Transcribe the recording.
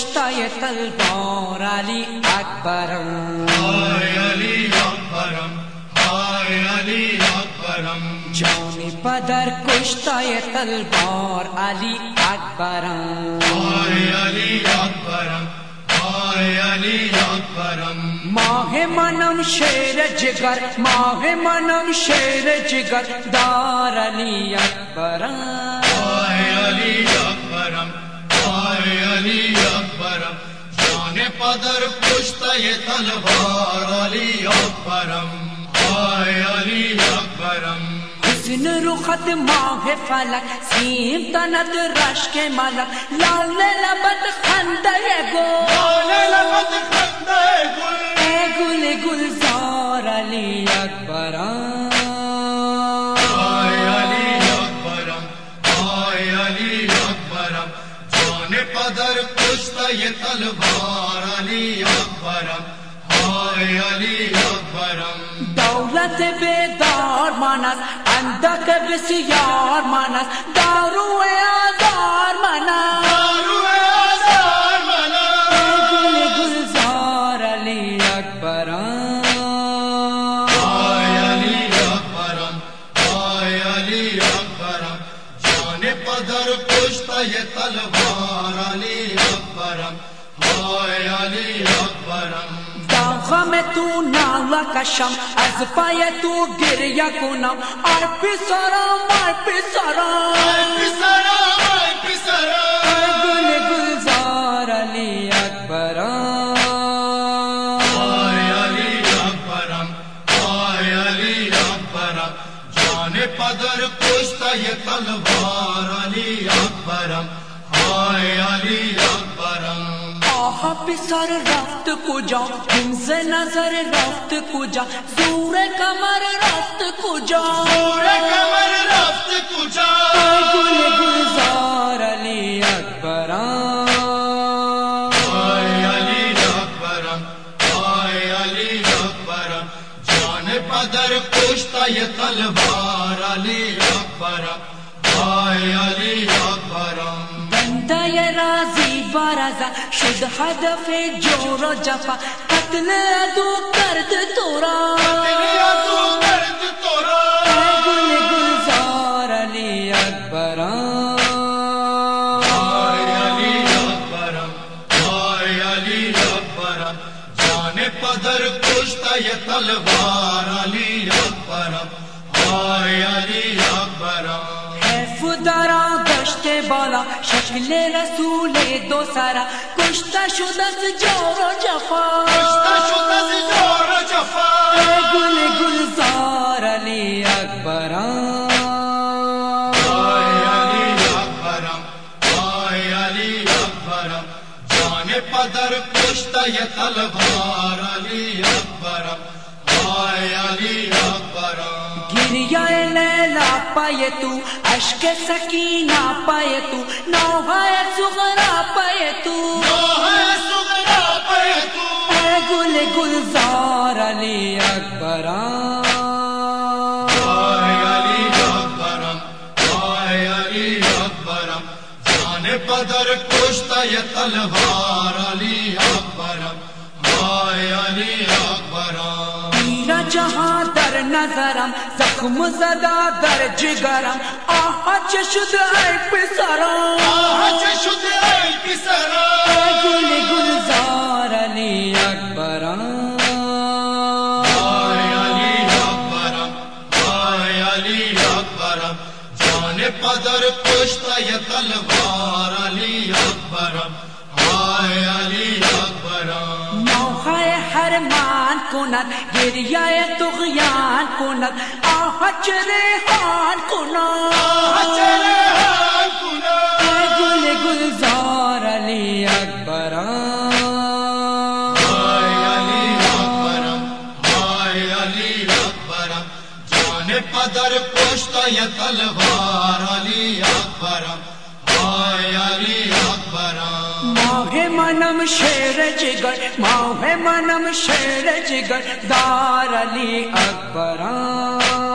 کشتا یہ تلوار علی اکبرم۔ ہائے علی اکبرم ہائے علی اکبرم۔ جانی پدر کشتا یہ تلوار علی اکبرم۔ ہائے علی اکبرم ہائے علی اکبرم۔ ماہ منم شیر جگر ماہ منم شیر جگر دار علی اکبرم۔ ہائے علی اکبرم علی جان پدر پشت یہ تلوار علی اکبرم ہائے علی اکبرم۔ حسن رخت ماہ فلک سیم تنت رش کے ملک۔ لال لبت خندے گو آنے لگت خندے گل۔ اے گل گلزار علی اکبرم۔ یہ تلوار علی اکبرم ہائے علی اکبرم۔ دولت بیدار مانس اندک بسیار مانس دارو آزار مانس۔ دارو آزار منا گل گلزار علی اکبرم۔ ہائے علی اکبرم ہائے علی اکبرم۔ جان پدر پشت یہ تلوار اکبرم ہائے علی اکبرم۔ داغم تو نالا کشم از پای تو گریه کنم آر پسرم آر پسرم۔ پسرا آئے پسرا گل گلزار علی اکبرم۔ ہائے علی اکبرم ہائے علی اکبرم۔ جان پدر پشت یہ تلوار علی اکبرم۔ آها پسر رفت کجا حمز نظر رفت کجا زور کمر رفت کجا پورے کمر رفت کجا گل گلزار علی اکبرم ہائے علی اکبرم ہائے علی پدر پشت یہ تلوار علی علی رازی برزا شد هدف جور و جفا قتل ادو کرد تو گل گلزار علی پدر پشت یہ تلوار علی اکبرم ہائے علی اکبرم حیف درا گشت بالا شکل رسول دو سرا. کشته شد از جور و جفا. و جفا. گل گلزار علی جان پدر پشت یہ تلوار علی اکبرم ہائے علی اکبرم. گریا لیلا پائے تو اشک سکینہ پائے تو نوحہ سغرا پائے تو اے گل گلزار علی جان پدر پشت یہ تلوار علی اکبرم نظرم زخم زدہ در جگرم. آہا چشد اے پسرم؟ آج شد ای پسرا اے گل گلزار علی اکبرم. پدر پشت تلوار علی اکبرم. ہائے علی اکبرم. حرمان کند گریہ تغیان کند. آہا چریحان کند؟ گل گلزار علی جان پدر پشت یہ تلوار. اکبرم منم شیر جگر ماہ منم شیر جگر دار علی اکبرم